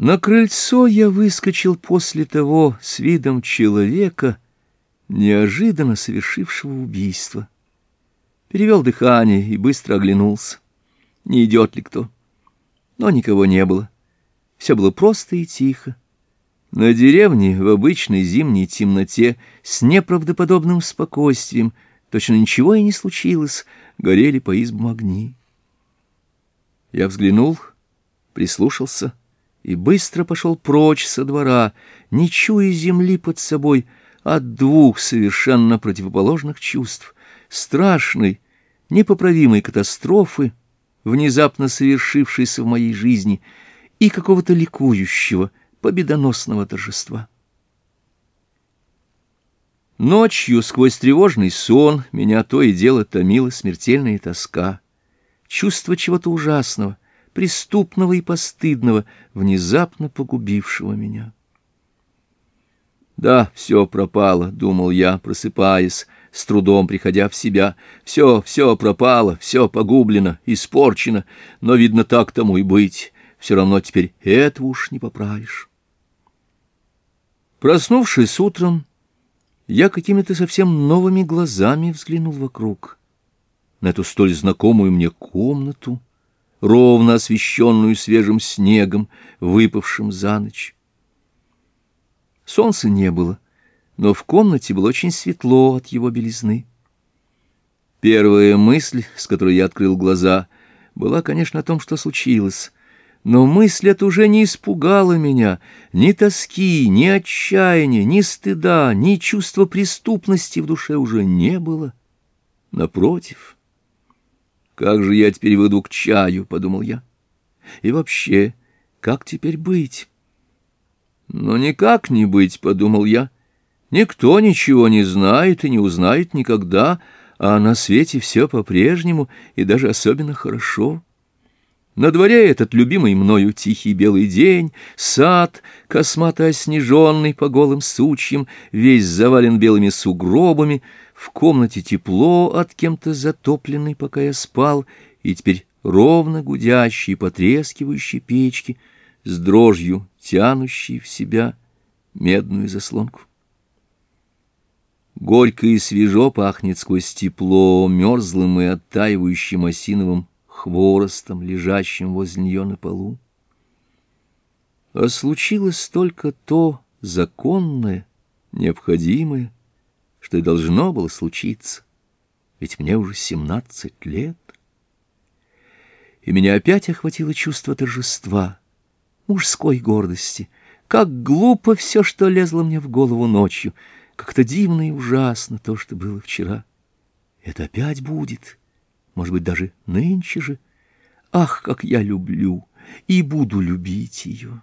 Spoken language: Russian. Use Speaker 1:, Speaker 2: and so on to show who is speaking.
Speaker 1: На крыльцо я выскочил после того с видом человека, неожиданно совершившего убийство. Перевел дыхание и быстро оглянулся. Не идет ли кто? Но никого не было. Все было просто и тихо. На деревне в обычной зимней темноте с неправдоподобным спокойствием точно ничего и не случилось, горели по избам огни. Я взглянул, прислушался — и быстро пошел прочь со двора, не чуя земли под собой, от двух совершенно противоположных чувств — страшной, непоправимой катастрофы, внезапно совершившейся в моей жизни, и какого-то ликующего, победоносного торжества. Ночью сквозь тревожный сон меня то и дело томила смертельная тоска, чувство чего-то ужасного, преступного и постыдного, внезапно погубившего меня. «Да, все пропало», — думал я, просыпаясь, с трудом приходя в себя. «Все, все пропало, все погублено, испорчено, но, видно, так тому и быть. Все равно теперь этого уж не поправишь». Проснувшись утром, я какими-то совсем новыми глазами взглянул вокруг на эту столь знакомую мне комнату, ровно освещенную свежим снегом, выпавшим за ночь. Солнца не было, но в комнате было очень светло от его белизны. Первая мысль, с которой я открыл глаза, была, конечно, о том, что случилось. Но мысль эта уже не испугала меня. Ни тоски, ни отчаяния, ни стыда, ни чувства преступности в душе уже не было. Напротив... Как же я теперь выйду к чаю, подумал я. И вообще, как теперь быть? Но никак не быть, подумал я. Никто ничего не знает и не узнает никогда, а на свете все по-прежнему и даже особенно хорошо. На дворе этот любимый мною тихий белый день, сад, космато оснеженный по голым сучьям, весь завален белыми сугробами, в комнате тепло от кем-то затопленной, пока я спал, и теперь ровно гудящие, потрескивающие печки, с дрожью тянущие в себя медную заслонку. Горько и свежо пахнет сквозь тепло мерзлым и оттаивающим осиновым хворостом, лежащим возле нее на полу. А случилось только то законное, необходимое, что и должно было случиться, ведь мне уже семнадцать лет. И меня опять охватило чувство торжества, мужской гордости. Как глупо все, что лезло мне в голову ночью, как-то дивно и ужасно то, что было вчера. Это опять будет» может быть, даже нынче же. Ах, как я люблю и буду любить ее!»